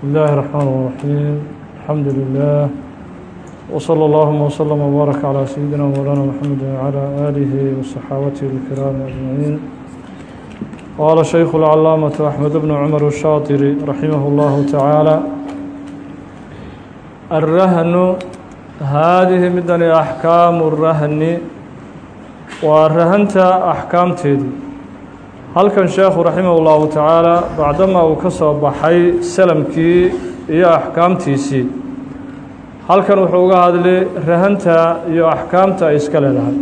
بسم الله الرحمن الرحيم الحمد لله وصلى اللهم وسلم وبارك على سيدنا مولانا محمد وعلى آله وصحابته الكرام أجمعين قال شيخ العلامة أحمد بن عمر الشاطري رحمه الله تعالى الرهن هذه مدن أحكام الرهن ورهنت أحكام تيدي halkan sheekhu raximah ullahu tacaala bacdama uu ka soo baxay salamkii iyo axkaamtiisii halkan wuxuu uga hadlay rahanta iyo axkaamta ay iska leedahay.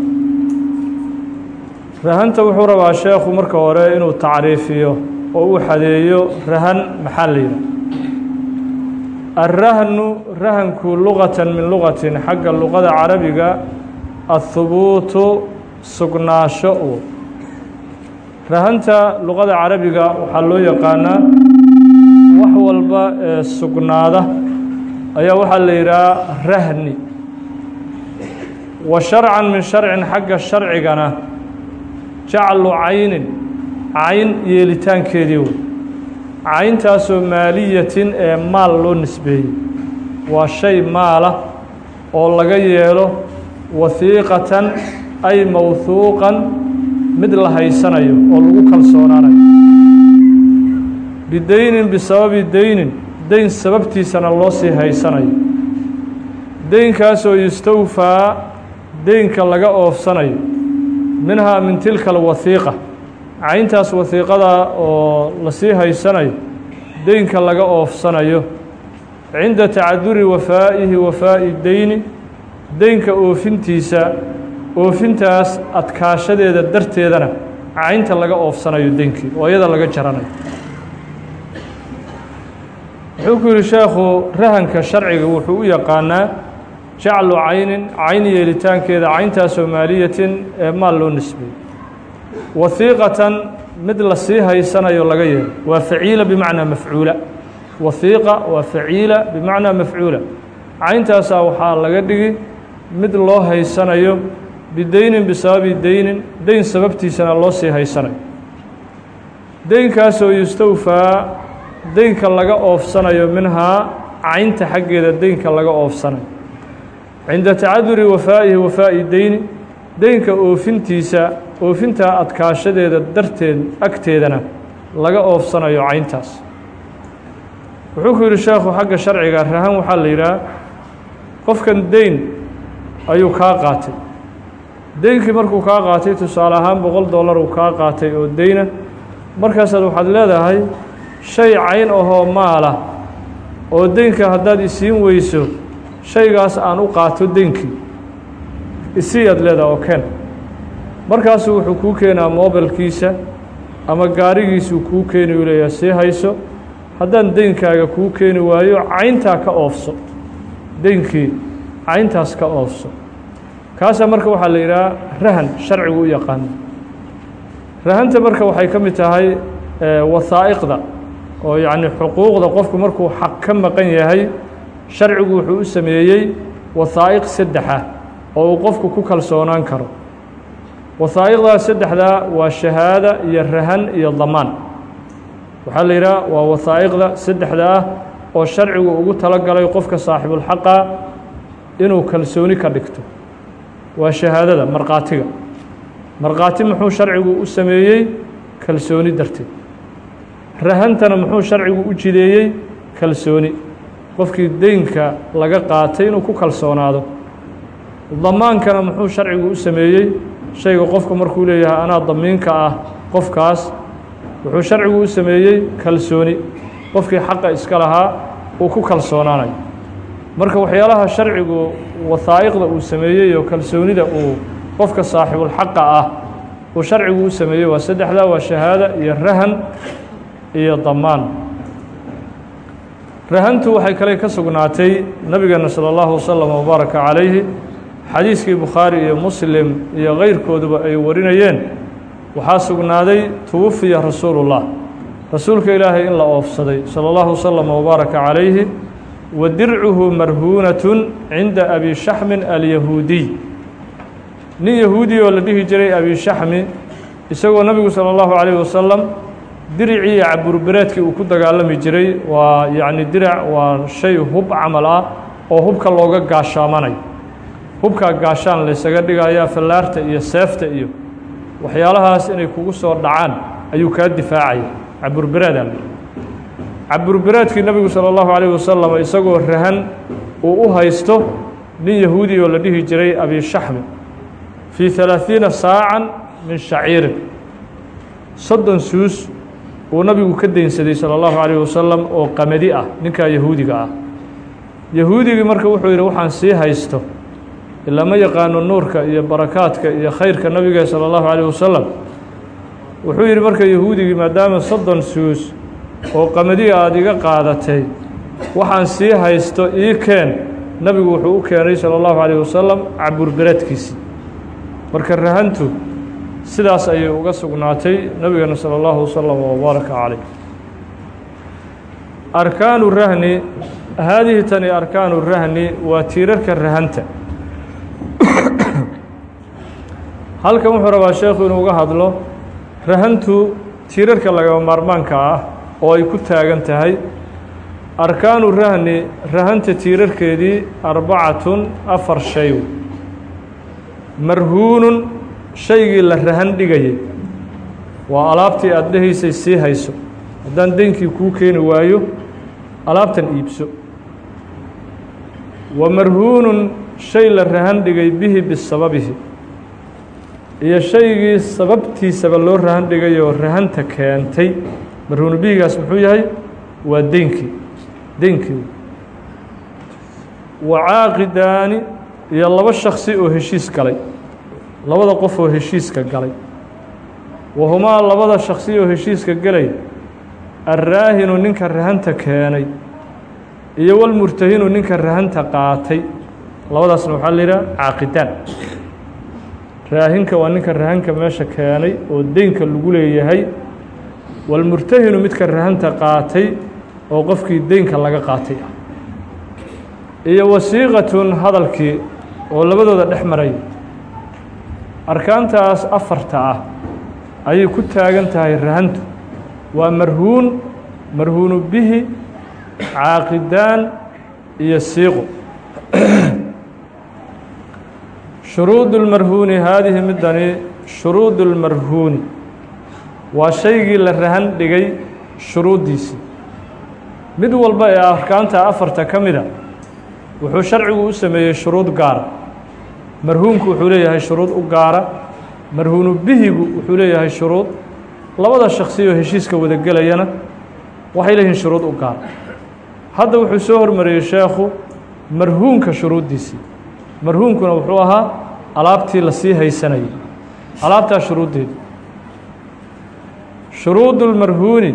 Rahanta wuxuu rabaa sheekhu marka hore inuu tacriifiyo oo uu xadeeyo rahan maxaa la yidhaha alrahnu rahanku luqatan min luqatin xagga luqada carabiga ahubuutu sugnaasho u rahanta luqada carabiga waxaa loo yaqaanaa wax walba ee sugnaada. Ayaa waxaa la yidhaha rahni. Wa sharcan min sharcin xagga sharcigana jaclu caynin cayn yeelitaankeedii wey. Cayntaasoo maaliyatin ee maal loo nisbeeyey. Waa shay maala oo laga yeelo wahiiqatan ay mawhuuqan mid la haysanayo oo lagu kalsoonaanayo. Bideynin bisababi deynin deyn sababtiisana loo sii haysanayo. Deynkaasoo yustawfaa deynka laga oofsanayo. Minhaa min tilka alwahiiqa cayntaas wahiiqada oo la sii haysanayo deynka laga oofsanayo. Cinda tacaduri wafaa'ihi wafaa'i deyni deynka oofintiisa oofintaas adkaashadeeda darteedana caynta laga oofsanayo denkii oo iyada laga jaranayo. Wuxuu ku yihi sheekhu rahanka sharciga wuxuu u yaqaanaa jaclu caynin cayn yeelitaankeeda cayntaasoo maaliyatin ee maal loo nisbeeyey wahiiqatan mid la sii haysanayo laga yeelo. Waa faciila bimacnaa mafcuula. Wahiiqa waa faciila bimacnaa mafcuula. Cayntaasaa waxaa laga dhigi mid loo haysanayo bideynin bisababi deynin deyn sababtiisana loo sii haysanayo deynkaasoo yustawfaa deynka laga oofsanayo minhaa caynta xaggeeda deynka laga oofsanayo cinda tacaduri wafaa'ihi wafaa'i deyni deynka oofintiisa oofintaa adkaashadeeda darteed agteedana laga oofsanayo cayntaas. Wuxuu ku yidhi sheekhu xagga sharciga rahan waxaa la yidhaha qofkan deyn ayuu kaa qaatay deynkii markuu kaa qaatay tusaale ahaan boqol dollar uu kaa qaatay oo deyna markaasaad waxaad leedahay shay cayn ahoo maala oo deynka haddaad isiin weyso shaygaas aan u qaato deynkii isiiyaad leedahay oo ken markaasuu wuxuu kuu keenaa mobilkiisa ama gaarigiisuu kuu keeni u leeyahay sii hayso. Haddaan deynkaaga kuu keeni waayo cayntaa ka oofso. Deynkii cayntaas ka oofso kaasaa marka waxaa la yidhaha rahan sharcigu u yaqaana rahanta marka waxay ka mid tahay wasaa'iqda oo yacni xuquuqda qofku markuu xaq ka maqan yahay sharcigu wuxuu u sameeyey wasaa'iq saddexa oo uu qofku ku kalsoonaan karo. Wasaa'iqdaas saddexdaa waa shahaada iyo rahan iyo damaan. Waxaa la yidhaha waa wasaa'iqda saddexda ah oo sharcigu ugu talo galay qofka saaxibulxaqa inuu kalsooni ka dhigto waa shahaadada markhaatiga markhaati muxuu sharcigu u sameeyey kalsooni darteed. Rahantana muxuu sharcigu u jideeyey kalsooni. Qofkii deynka laga qaatay inuu ku kalsoonaado. Damaankana muxuu sharcigu u sameeyey. Shayga qofka markuu leeyahay anaa damiinka ah qofkaas. Wuxuu sharcigu u sameeyey kalsooni. Qofkii xaqa iska lahaa uu ku kalsoonaanayo marka waxyaalaha sharcigu wasaa'iqda uu sameeyey oo kalsoonida uu qofka saaxibulxaqa ah uu sharcigu u sameeyey waa saddexdaa waa shahaada iyo rahan iyo damaan rahantu waxay kale ka sugnaatay nabigeena salى اllahu wasalam wbaaraka calayhi xadiiskii bukhaari iyo muslim iyo keyrkooduba ay warinayeen waxaa sugnaaday tuwafiya rasuulullah rasuulka ilaahay in la oofsaday salى اllahu wasalam wbaaraka calayhi wa dircuhu marhuunatun cinda abi shaxmin alyahuudiy nin yahuudi oo la dhihi jiray abi shaxmi isagoo nebigu salى اllahu calayh wasalam diricii iyo uu ku dagaalami jiray waa yacni dirac waa shay hub camal ah oo hubka looga gaashaamanayo. Hubkaa gaashaan laysaga dhigayaa fallaarta iyo seefta iyo waxyaalahaas inay kugu soo dhacaan ayuu kaa difaacaya caburbereeda caburbereedkii nebigu salى اllahu عalيه wasalam isagoo rahan uu u haysto nin yahuudi oo la dhihi jiray abishaxmi fii ثalaaثiina saacan min shaciirin soddon suus uu nabigu ka deynsaday salى اllahu عalيه wasalam oo qamadi ah ninkaa yahuudiga ah yahuudigii marka wuxuu yidhi waxaan sii haysto ilaa ma yaqaano nuurka iyo barakaadka iyo khayrka nabiga salى اllahu عalيه wasalam wuxuu yidhi marka yahuudigii maadaama soddon suus oo qamadiga aada iga qaadatay waxaan sii haysto ii keen nabigu wuxuu u keenay salى اllahu عalيه wasalam caburbereedkiisii marka rahantu sidaas ayay uga sugnaatay nabigana salى اllahu wasalam wbaaraka calayh arkaanu rahni haadihi tani arkaanu rahni waa tiirarka rahanta halkan wuxuu rabaa sheekhu inuu uga hadlo rahantu tiirarka lagama maarmaanka ah oo ay ku taagan tahay. Arkaanu rahni rahanta tiirarkeedii arbacatun afar shay. Marhuunun shaygii la rahan dhigayay. Waa alaabtii aada dhehaysay sii hayso. Haddaan deynkii kuu keeni waayo alaabtan iibso. Wa marhuunun shay la rahan dhigay bihi bisababihi. Iyo shaygii sababtiisaba loo rahan dhigayoo rahanta keentay marhuunu bihigaas muxuu yahay waa deynkii deynkii wa caaqidaani iyo laba shaksi oo heshiis galay. Labada qof oo heshiiska galay. Wahumaa labada shaksi oo heshiiska gelay alraahinu ninka rahanta keenay iyo walmurtahinu ninka rahanta qaatay. Labadaasna waxaa la yidhaha caaqidaan. Raahinka waa ninka rahanka meesha keenay oo deynka lagu leeyahay walmurtahinu midka rahanta qaatay oo qofkii deynka laga qaatay ah iyo wasiiqatun hadalkii oo labadooda dhex maray arkaantaas afarta ah ayay ku taagan tahay rahantu waa marhuun marhuunu bihi caaqidaan iyo siiqo shuruud اlmarhuuni haadihi midani shuruud اlmarhuuni waa shaygii la rahan dhigay shuruuddiisii mid walba ee arkaanta afarta ka mida wuxuu sharcigu u sameeyey shuruud gaara. Marhuunku wuxuu leeyahay shuruud u gaara. Marhuunu bihigu wuxuu leeyahay shuruud. Labada shaksi oo heshiiska wada gelayana waxay leeyihiin shuruud u gaara hadda wuxuu soo hormariyey sheekhu marhuunka shuruuddiisii marhuunkuna wuxuu ahaa alaabtii la sii haysanayay. Alaabtaa shuruuddeedu shuruudu lmarhuuni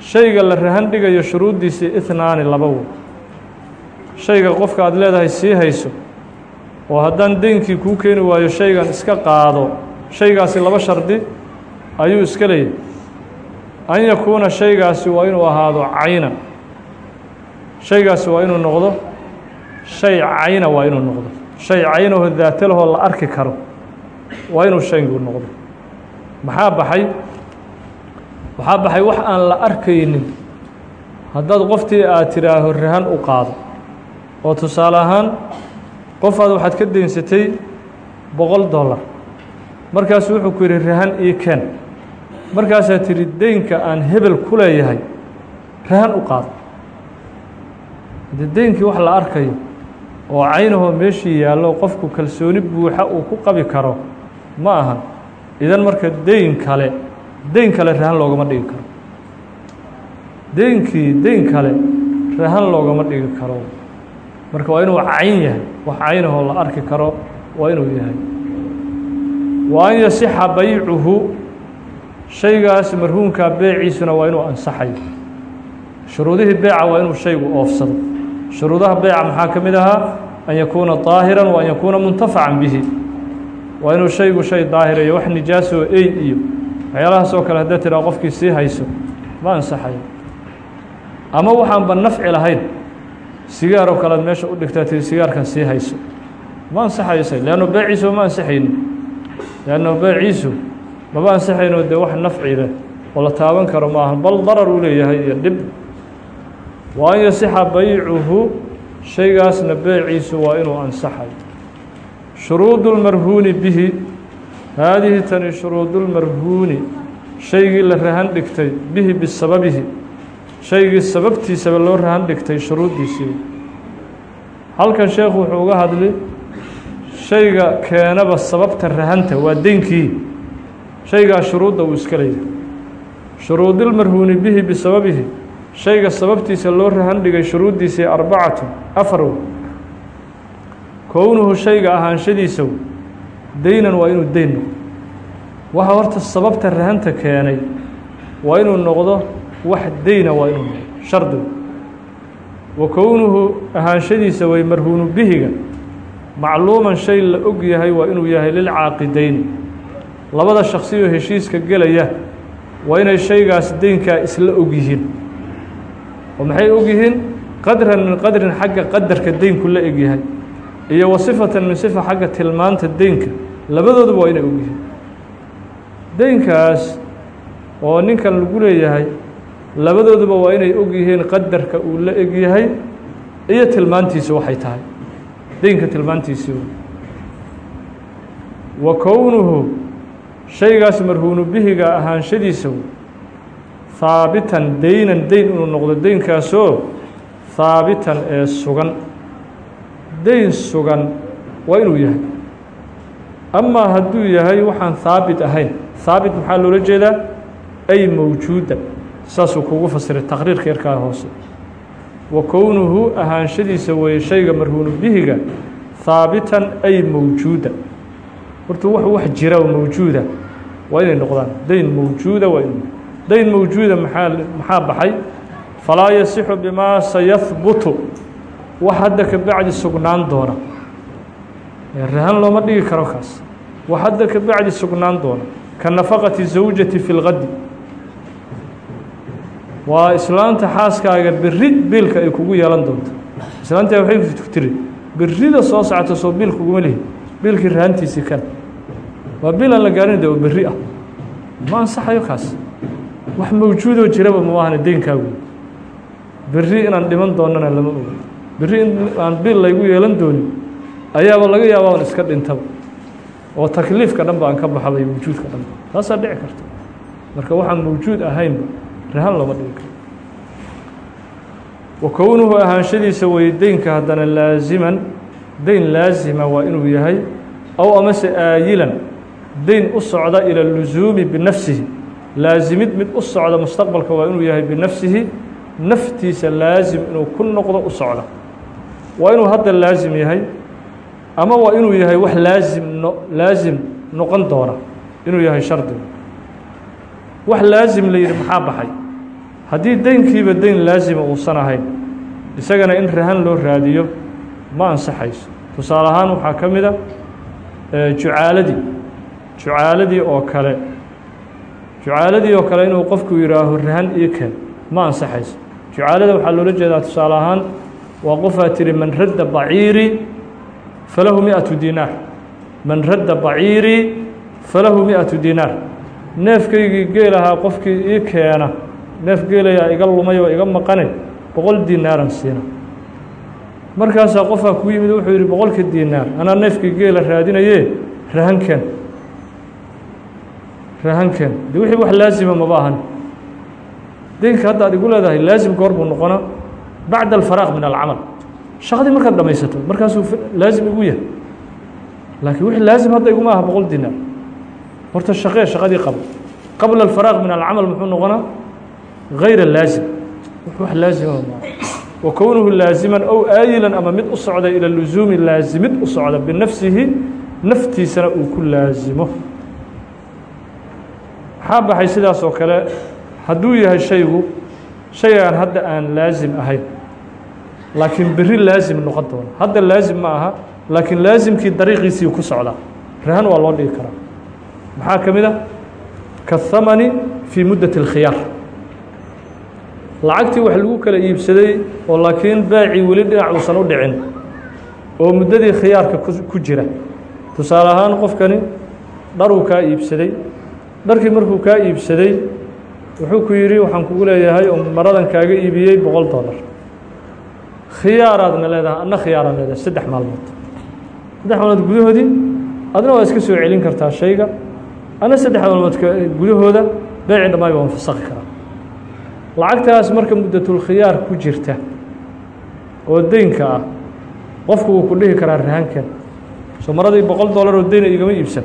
shayga la rahan dhigayo shuruuddiisii ihnaani laba wo. Shayga qofka aad leedahay sii hayso oo haddaan deynkii kuu keeni waayo shaygan iska qaado shaygaasi laba shardi ayuu iska leeyahay an yakuuna shaygaasi waa inuu ahaado caynan shaygaasi waa inuu noqdo shay cayna waa inuu noqdo. Shay caynaho daatalahoo la arki karo waa inuu shaygu noqdo. Maxaa baxay waxaa baxay wax aan la arkaynin. Haddaad qoftii aad tidhaaho rahan u qaado. Oo tusaale ahaan qofaad waxaad ka daynsatay boqol dollar. Markaasu wuxuu ku yidhi rahan ii ken markaasaad tidhi deynka aan hebel ku leeyahay rahan u qaado. Haddii deynkii wax la arkayo oo caynahoo meeshii yaallo qofku kalsooni buuxa uu ku qabi karo ma ahan. Idan marka deyn kale deyn kale rahan loogama dhigi karo. Deynkii deyn kale rahan loogama dhigi karo. Marka waa inuu cayn yahay wax caynahoo la arki karo waa inuu yahay. Wa an yasixa baycuhu shaygaas marhuunkaa beeciisuna waa inuu ansaxayo shuruudihii beeca waa inuu shaygu oofsado. Shuruudaha beeca maxaa ka mid ahaa? An yakuuna daahiran wa an yakuuna muntafacan bihi. Waa inuu shaygu shay daahirayo wax nijaasoo ey iyo waxyaalahaas oo kale hadday tiraa qofkii sii hayso ma ansaxayo ama waxaanba nafci lahayn sigaaroo kalead meesha u dhigtaa tiri sigaarkan sii hayso. Ma ansaxayso leanno beeciisu ma ansaxayno leanno beeciisu maba ansaxayno dee wax nafci leh oo la taaban karo ma aha bal darar uu leeyahay iyo dhib. Wa an yasixa baycuhu shaygaasna beeciisu waa inuu ansaxay. Shuruudu lmarhuuni bihi haadihi tani shuruudulmarhuuni shaygii la rahan dhigtay bihi bisababihi shaygii sababtiisaba loo rahan dhigtay shuruuddiisii halkan sheekhu wuxuu uga hadli shayga keenaba sababta rahanta waa deynkii shaygaa shuruudda uu iska leeyahay shuruudilmarhuuni bihi bisababihi shayga sababtiisa loo rahan dhigay shuruuddiisii arbacatu afar w kownuhu shayga ahaanshadiisa deynan waa inuu deyn noqdo. Waxa horta sababta rahanta keenay waa inuu noqdo wax deyna waa inuu noqdo shardigu wa kownuhu ahaanshadiisa way marhuunu bihiga. Macluuman shay la og yahay waa inuu yahay lilcaaqidayn labada shaksiyo heshiiska gelaya waa inay shaygaas deynkaa isla og yihiin. Oo maxay og yihiin? Qadran min qadrin xagga qadarka deynku la eg yahay iyo wa sifatan min sifa xagga tilmaanta deynka. Labadooduba waa inay og yihiin deynkaas oo ninkan lagu leeyahay labadooduba waa inay og yihiin qadarka uu la eg yahay iyo tilmaantiisa waxay tahay. Deynka tilmaantiisii wa kownuhu shaygaas marhuunu bihiga ahaanshadiisa haabitan deynan deyn inuu noqdo deynkaasoo haabitan ee sugan deyn sugan waa inuu yahay. Amaa hadduu yahay waxaan haabit ahayn. Haabit maxaa loola jeedaa? Ay mawjuuda. Saasuu kugu fasiray taqriirka yarkaa hoose. Wa kownuhu ahaanshadiisa weeye shayga marhuunu bihiga haabitan ay mawjuuda. Horta wax wax jira oo mawjuuda waa inay noqdaan. Deyn mawjuuda waa inu deyn mawjuuda maxaa maxaa baxay? Falaa yasixu bimaa sayahbutu wax hadda ka bacdi sugnaan doona. Rahan looma dhigi karo kaas. Wax hadda ka bacdi sugnaan doona. Ka nafaqati zawjati fi lgadi waa islaanta xaaskaaga beri biilka ay kugu yeelan doonto. Islaantaa waxay tiri berida soo socota soo biil kuguma lihi. Biilkii rahantiisii kan. Waa biil aan la gaarin de oo berri ah. Ma ansaxayo kaas. Wax mawjuudoo jiraba ma ahana deynkaagu berri inaan dhiman doonana lama ogo berri in aan biil laygu yeelan doonin ayaaba laga yaaba aan iska dhintaba oo takliifka dhan ba aan ka baxbay mawjuudka dhan ba. Taasaa dhici karta. Marka waxaan mawjuud ahaynba rahan looma dhigi karo. Wa kownuhu ahaanshadiisa weye deynka haddana laasiman deyn laasima waa inuu yahay aw amase aayilan. Deyn u socda ila lusuumi binafsihi. Laasimid mid u socda mustaqbalka waa inuu yahay binafsihi. Naftiisa laasim inuu ku noqdo u socda waa inuu hadda laasim yahay ama waa inuu yahay wax laasim no laasim noqon doona inuu yahay shardiga wax laasim la yidhi maxaa baxay? Haddii deynkiiba deyn laasima uusan ahayn isagana in rahan loo raadiyo ma ansaxayso. Tusaale ahaan waxaa ka mid a jucaaladii jucaaladii oo kale jucaaladii oo kale inuu qofku yidhaaho rahan ii keen ma ansaxayso. Jucaalada waxaa loola jeedaa tusaale ahaan waa qofaa tiri man radda baciirii falahu miatu dinaar. Man radda baciirii falahu miatu dinaar. Neefkaygii geelahaa qofkii ii keena neef geelayaa iga lumay oo iga maqane boqol dinaaran siina. Markaasaa qofaa ku yimid wuxuu yidhi boqolka dinaar anaa neefkii geela raadinaye rahankeen rahankeen de wixii wax laasima maba ahan. Deynka hadda ad igu leedahay laasim goor buu noqonaa bacda alfaraaq min alcamal shaqadii markaad dhamaysato markaasuu laasim igu yahay laakiin wixii laasim hadda iguma aha boqol dinaar horta shaqee shaqadii qabo qabla alfaraaq min alcamal muxuu noqonaa غayra laasim wax laasima wa kownuhu laasiman ow aayilan ama mid u socda ila lusuumi laasimid u socda binafsihi naftiisana uu ku laasimo maxaa baxay sidaas oo kale hadduu yahay shaygu shaygaan hadda aan laasim ahayn laakiin beri laasim noqon doona. Hadda laasim ma aha laakiin laasimkii dariiqiisii ku socdaa. Rahan waa loo dhigi karaa. Maxaa ka mid a kahamani fii muddat اlkhiyaar lacagtii wax lagu kala iibsaday oo laakiin baacii weli dhinac uusan u dhicin oo muddadii khiyaarka ku jira. Tusaale ahaan qofkani dharuu kaa iibsaday. Dharkii markuu kaa iibsaday wuxuu ku yidhi waxaan kugu leeyahay oo maradan kaaga iibiyey boqol dollar khiyaaraadna leedahay adna khiyaaraan leedahay saddex maalmood. Saddex maalmood gudahoodii adna waa iska soo celin kartaa shayga. Adna saddex maalmood gudahooda beeci dhammaay baan fasakhi karaa. Lacagtaas marka muddatulkhiyaar ku jirta oo deynka ah qofku wuu ku dhihi karaa rahankan soo maradii boqol dollar oo deyna igama iibsan.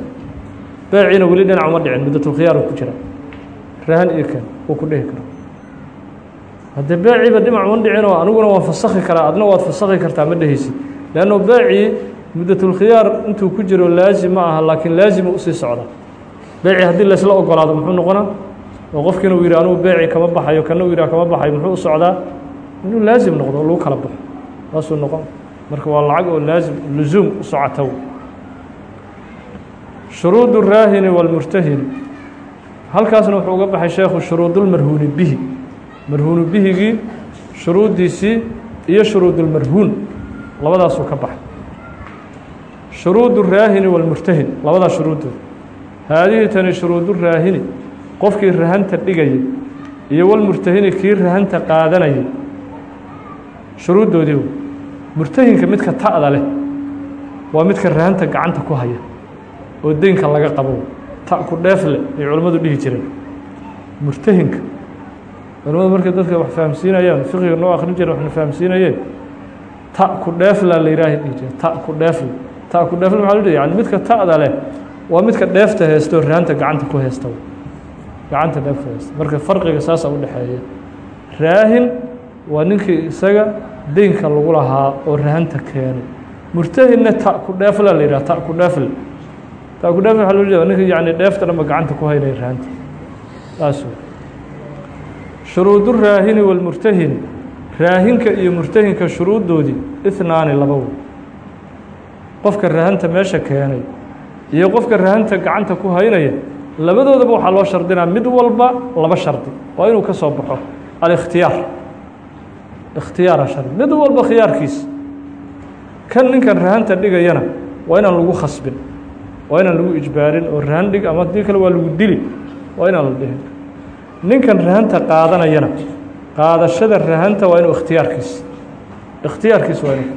Beeciina weli dhinac uma dhicin muddatulkhiyaar ku jira. Rahan iyo kan wuu ku dhihi karaa haddee beeciiba dhinac uma dhicin oo aniguna waan fasakhi karaa adna waad fasakhi kartaa ma dhehaysid leanno beecii muddatulkhiyaar intuu ku jiro laazim ma aha laakiin laazima usii socda beeci haddii laysla ogolaado muxuu noqonaa oo qofkiina uu yidhi anugu beeci kama baxayo kana uu yidhah kama baxayo muxuu u socdaa inuu laazim noqdo oo lagu kala baxo saasuu noqon marka waa lacag oo laazim luzuum u socota shuruud الraahini wاlmurtahini halkaasna wuxuu uga baxay sheekhu shuruudulmarhuuni bihi marhuunu bihigii shuruuddiisii iyo shuruudulmarhuun labadaasuu ka baxay. Shuruudu raahini walmurtahin labadaa shuruudood haadihii tani shuruudu raahini qofkii rahanta dhigayay iyo walmurtahini kii rahanta qaadanayay. Shuruuddoodii murtahinka midka ta'da leh waa midka rahanta gacanta ku haya oo deynka laga qabo. Ta ku dheef leh ay culimmadu dhihi jireen. Murtahinka culimmadu markay dadka wax fahamsiinayaan fiqiga noo akhrin jire waxna fahamsiinayeen ta ku dheefla la yihaaha dhihi jire ta ku dheefle ta ku dheefle maxaa lo yani midka ta'da leh waa midka dheefta heesto rahanta gacanta ku heesta gacanta dheefta heesta marka farqiga saasaa u dhexeeya. Raahin waa ninkii isaga deynka lagu lahaa oo rahanta keenay murtahinna ta ku dheefla la yidhaha ta ku dheefle ta ku dheefle waxaa loo yani dheefta dhanba gacanta ku haynaya rahanta wey shuruudu raahini walmurtahini raahinka iyo murtahinka shuruuddoodii ihnaani laba wey qofka rahanta meesha keenay iyo qofka rahanta gacanta ku haynaya labadoodaba waxaa loo shardinaa mid walba laba shardi. Waa inuu ka soo baxo alikhtiyaar. Ikhtiyaara shardi mid walba khiyaarkiisa kan ninkan rahanta dhigayana waa inaan lagu khasbin waa inaan lagu ijbaarin oo rahan dhig ama haddii kale waa lagu dili waa inaan la dhihin ninkan rahanta qaadanayana qaadashada rahanta waa inuu ikhtiyaarkiisa ikhtiyaarkiisa waa inuu.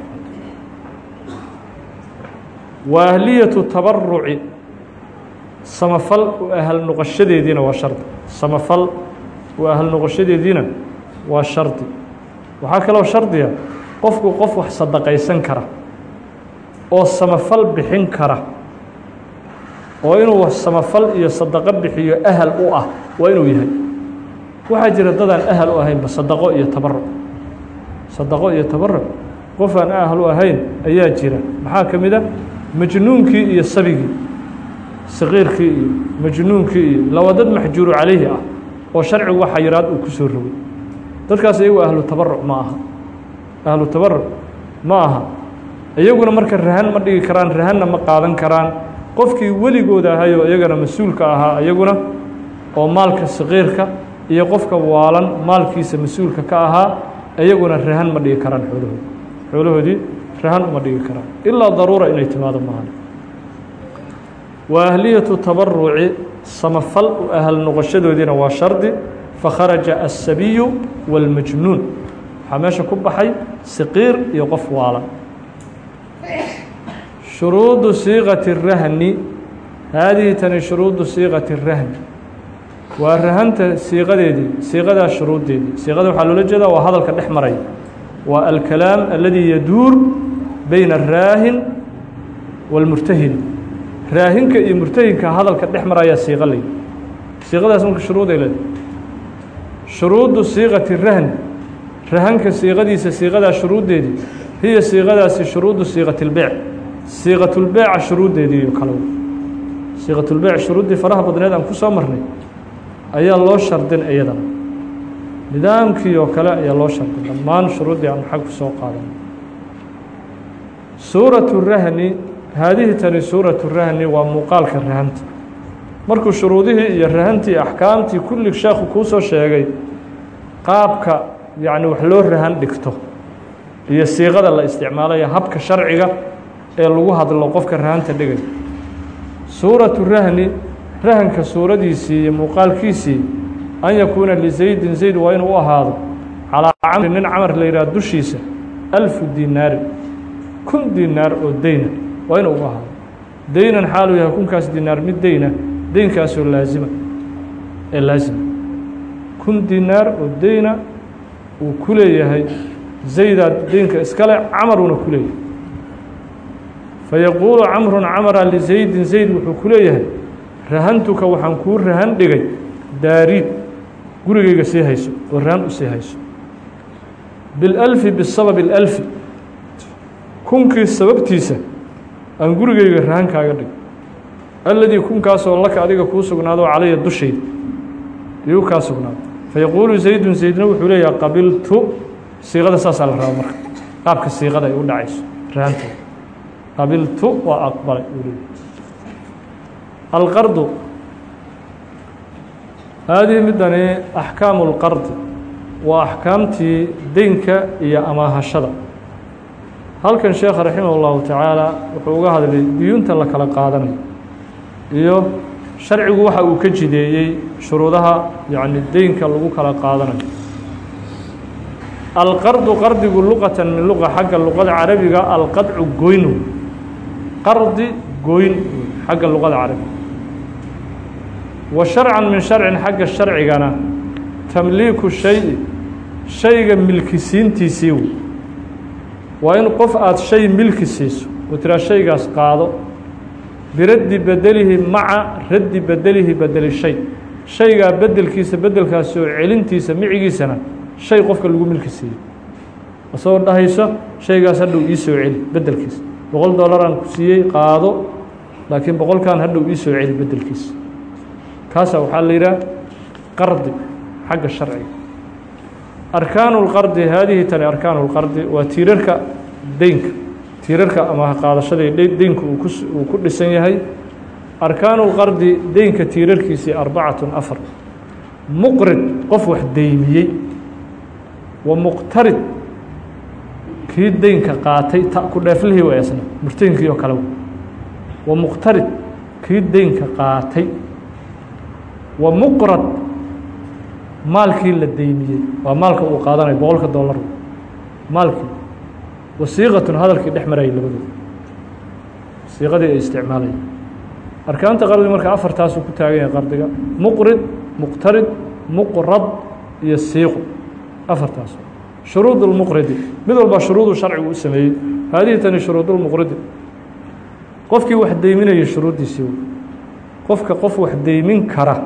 Wa ahliyatu tabaruci samafal u ahal noqoshadeediina waa shardi. Samafal u ahal noqoshadeediina waa shardi. Waxaa kaloo shardiga qofku qof wax sadaqaysan kara oo samafal bixin kara oo inuu samafal iyo sadaqo bixiyo ahal u ah waa inuu yahay waxaa jira dadaan ahal u ahaynba sadaqo iyo tabaruc sadaqo iyo tabaruc qof aan ahal u ahayn ayaa jira. Maxaa ka mid a? Majnuunkii iyo sabigii. Saqiirkii iyo majnuunkii iyo lawa dad maxjuuru calayhi ah oo sharcigu waxa yaraad uu ku soo rogay. Dadkaas iyagu ahlu tabaruc ma aha. Ahlu tabaruc ma aha. Iyaguna marka rahan ma dhigi karaan rahanna ma qaadan karaan. Qofkii weligooda ahayoo iyagana mas'uulka ahaa iyaguna oo maalka saqiirka iyo qofka waalan maalkiisa mas'uulka ka ahaa iyaguna rahan ma dhigi karaan xoolahoodi xoolahoodii rahan uma dhigi karaan. Ilaa daruura inay timaado maahan. Wa ahliyatu tabaruci samafal u ahal noqoshadoodiina waa shardi fakharaja aلsabiyu wاlmajnuun waxaa meesha ku baxay saqiir iyo qof waalan. Shuruudu siiqati rahni haadihi tani shuruudu siiqati rahni waa rahanta siiqadeedii siiqadaa shuruuddeedii siiqada waxaa loola jeedaa waa hadalka dhex maraya waa alkalaam aladii yaduur beyna araahin wاlmurtahin raahinka iyo murtahinka hadalka dhex maraya siiqa ley siiqadaas marka shuruuday leedahay. Shuruudu siiqati rahni rahanka siiqadiisa siiqadaa shuruuddeedii hiya siiqadaasi shuruudu siiqati اlbeyc siiqatulbeyca shuruuddeedii iyo kale. Siiqatulbeyc shuruuddii faraha badneed aan ku soo marnay ayaa loo shardin iyadana nidaamkii oo kale ayaa loo shardin. Dhammaan shuruuddii aan xag ku soo qaadan. Suuratu rahni haadihi tani suuratu rahni waa muuqaalka rahanta markuu shuruudihii iyo rahantii axkaamtii kulli sheekhu kuu soo sheegay qaabka yacni wax loo rahan dhigto iyo siiqada la isticmaalayo habka sharciga ee lagu hadlo qofka rahanta dhigay. Suuratu rahni rahanka suuradiisii iyo muuqaalkiisii an yakuuna lizaydin zayd waa inuu u ahaado calaa camri nin camar la yidhaha dushiisa alfu dinaari kun dinaar oo deyna waa inuu u ahaado. Deynan xaaluu yahay kunkaas dinaar mid deyna deynkaasoo laazima ee laazima. Kun dinaar oo deyna uu ku leeyahay zaydaa deynka iskale camaruuna ku leeyahay. Fayaquulu camrun camara lizaydin zayd wuxuu ku leeyahay rahantuka waxaan kuu rahan dhigay. Daariid gurigayga sii hayso oo rahan u sii hayso. Bilalfi bisababi اlalfi kunkii sababtiisa aan gurigayga rahan kaaga dhig alladii kunkaasoo laka adiga kuu sugnaado calaya dushayda iyuu kaa sugnaado. Fayaquulu zaydun zaydna wuxuu leeyaha qabiltu siiqada saasaa la rabaa marka. Qaabka siiqada ay u dhacayso rahanteeda. Qabiltu waa aqbalay uu leeyahy alqardu haadihi midani axkaamu اlqardi waa axkaamtii deynka iyo amaahashada halkan sheekha raximah اllahu tacaala wuxuu uga hadlay diyuunta la kala qaadanayo iyo sharcigu waxa uu ka jideeyey shuruudaha yacni deynka lagu kala qaadanayo alqardu qardigu luqatan min luqa xagga luqada carabiga alqadcu goyn qardi goyn xagga luqada carabiga wa sharcan min sharcin xagga sharcigana tamliiku shay-i shayga milkisiintiisii wey waa in qof aada shay milki siiso oo tiraa shaygaas qaado biraddi bedelihi maca raddi bedelihi bedeli shay. Shaygaa bedelkiisa bedelkaasi oo celintiisa micigiisana shay qofka lagu milki siiyo. Asagoo dhahayso shaygaas hadhow ii soo celi bedelkiisa boqol dollaraan ku siiyey qaado laakiin boqolkan hadhow ii soo celi bedelkiisa kaasaa waxaa la yidhaha qardi xagga sharciga arkaanu اlqardi haadihi tani arkaanu اlqardi waa tiirarka deynka tiirarka ama qaadashada deynka uu ku dhisan yahay arkaanu اlqardi deynka tiirarkiisii arbacatun afar muqrid qof wax deymiyey wa muqtarid kii deynka qaatay ta ku dheeflihii way asna murteynkii oo kale wa muqtarid kii deynka qaatay muqrad maalkii la deymiyey waa maalka uu qaadanayo boqolka dollar. Maalkii. Wasiiqatun hadalkii dhex marayay labadooda siiqadii ay isticmaalayeen. Arkaanta qardi marka afartaasuu ku taagan yahay qardiga. Muqrid muqtarid muqrad iyo siiqu. Afartaas. Shuruud اlmuqridi mid walba shuruuduu sharcigu u sameeyey. Haadihi tani shuruud lmuqridi qofkii wax deyminaya shuruuddiisii qofka qof wax deymin kara.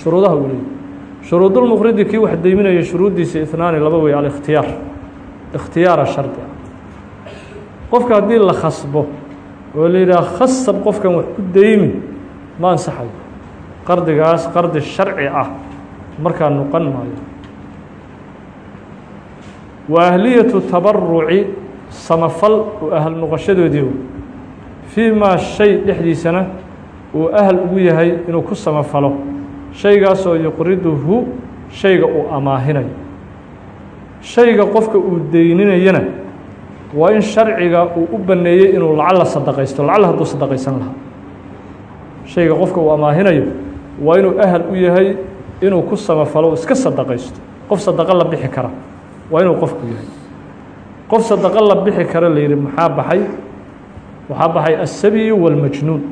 Shuruudaha uu leeyay shuruudulmuqridi kii wax deyminaya shuruuddiisa ihnaani laba wey alikhtiyaar ikhtiyaara shardi. Ah qofka haddii la khasbo oo la yidhaha khasab qofkan wax ku deymi ma ansaxayo. Qardigaas qardi sharci ah markaa noqon maayo. Wa ahliyatu tabaruci samafal uu ahal noqoshadoodii fii maa shay dhexdiisana uu ahal ugu yahay inuu ku samafalo. Shaygaasoo yuqriduhu shayga uu amaahinayo shayga qofka uu deyninayana waa in sharciga uu u baneeyey inuu lacalla sadaqaysto lacalla hadduu sadaqaysan lahaa. Shayga qofka uu amaahinayo waa inuu ahal u yahay inuu ku samafalo iska sadaqaysto. Qof sadaqo la bixi kara waa inuu qofku yahay. Qof sadaqo la bixi kara la yidhi maxaa baxay? Waxaa baxay aلsabiyu wاlmajnuun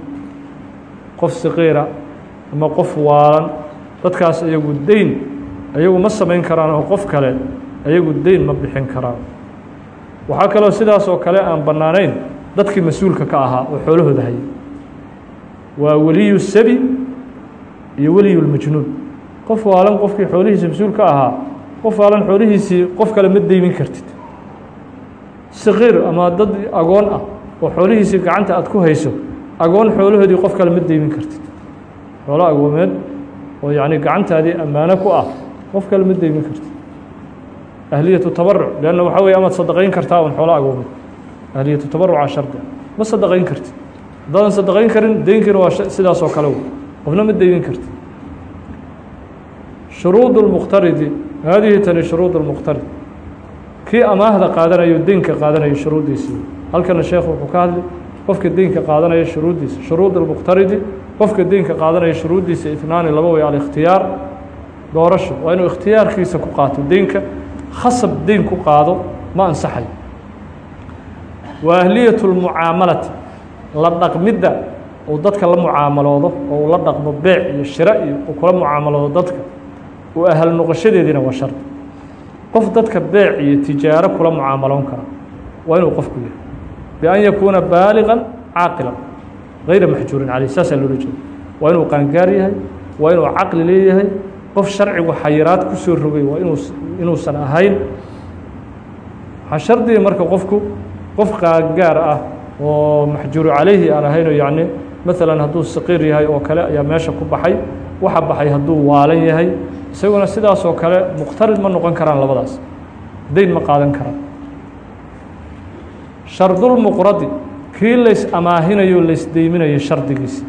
qof saqiira ama qof waalan dadkaas iyagu deyn ayagu ma samayn karaan oo qof kale ayagu deyn ma bixin karaan. Waxaa kaloo sidaas oo kale aan bannaanayn dadkii mas'uulka ka ahaa oo xoolahooda hayay. Waa weliyu sabi iyo weliyu lmajnuun qof waalan qofkii xoolihiisa mas'uul ka ahaa qof waalan xoolihiisii qof kale ma deymin kartid. Saqiir ama dad agoon ah oo xoolihiisii gacanta aad ku hayso agoon xoolahoodii qof kale ma deymin kartid. Xoolo agoomeed oo yacni gacantaadii ammaano ku ah qof kale ma deymin kartid. Ahliyatu tabaruc leanna waxaa weye amaad sadaqayn kartaa un xoolo agoomeed ahliyatu tabaruca shardi. Ma sadaqayn kartid. Haddaadan sadaqayn karin deynkiina waa sidaas oo kale wey qofna ma deymin kartid. Shuruud اlmuqtaridi haadihi tani shuruud اlmuqtarid kii amaahda qaadanayo deynka qaadanayo shuruuddiisii. Halkana sheekhu wuxuu ka hadli qofka deynka qaadanaya shuruuddiisa. Shuruud اlmuqtaridi qofka deynka qaadanaya shuruuddiisa itnaani laba way alikhtiyaar doorasho. Waa inuu ikhtiyaarkiisa ku qaato deynka khasab deyn ku qaado ma ansaxayo wa ahliyatu lmucaamalati la dhaqmidda uu dadka la mucaamaloodo oo uu la dhaqmo beec iyo shiro iyo uu kula mucaamaloodo dadka uu ahal noqoshadeediina waa shardi qof dadka beec iyo tijaaro kula mucaamaloon kara waa inuu qofku yahay bian yakuuna baaligan caaqilan gayra maxjuurin caleyh saasaa loola jeeda waa inuu qaangaar yahay waa inuu caqli leeyahay qof sharcigu xayiraad ku soo rogay waa inuu inuusan ahayn waxaa shardiga marka qofku qof qaangaar ah oo maxjuuru calayhi aan ahaynoo yacni maalan hadduu saqiir yahay oo kale ayaa meesha ku baxay waxa baxay hadduu waalan yahay isaguna sidaas oo kale muqtarid ma noqon karaan labadaas dayn ma qaadan karaan shardulmuqradi kii lays amaahinayo laysdeyminayo shardigiisi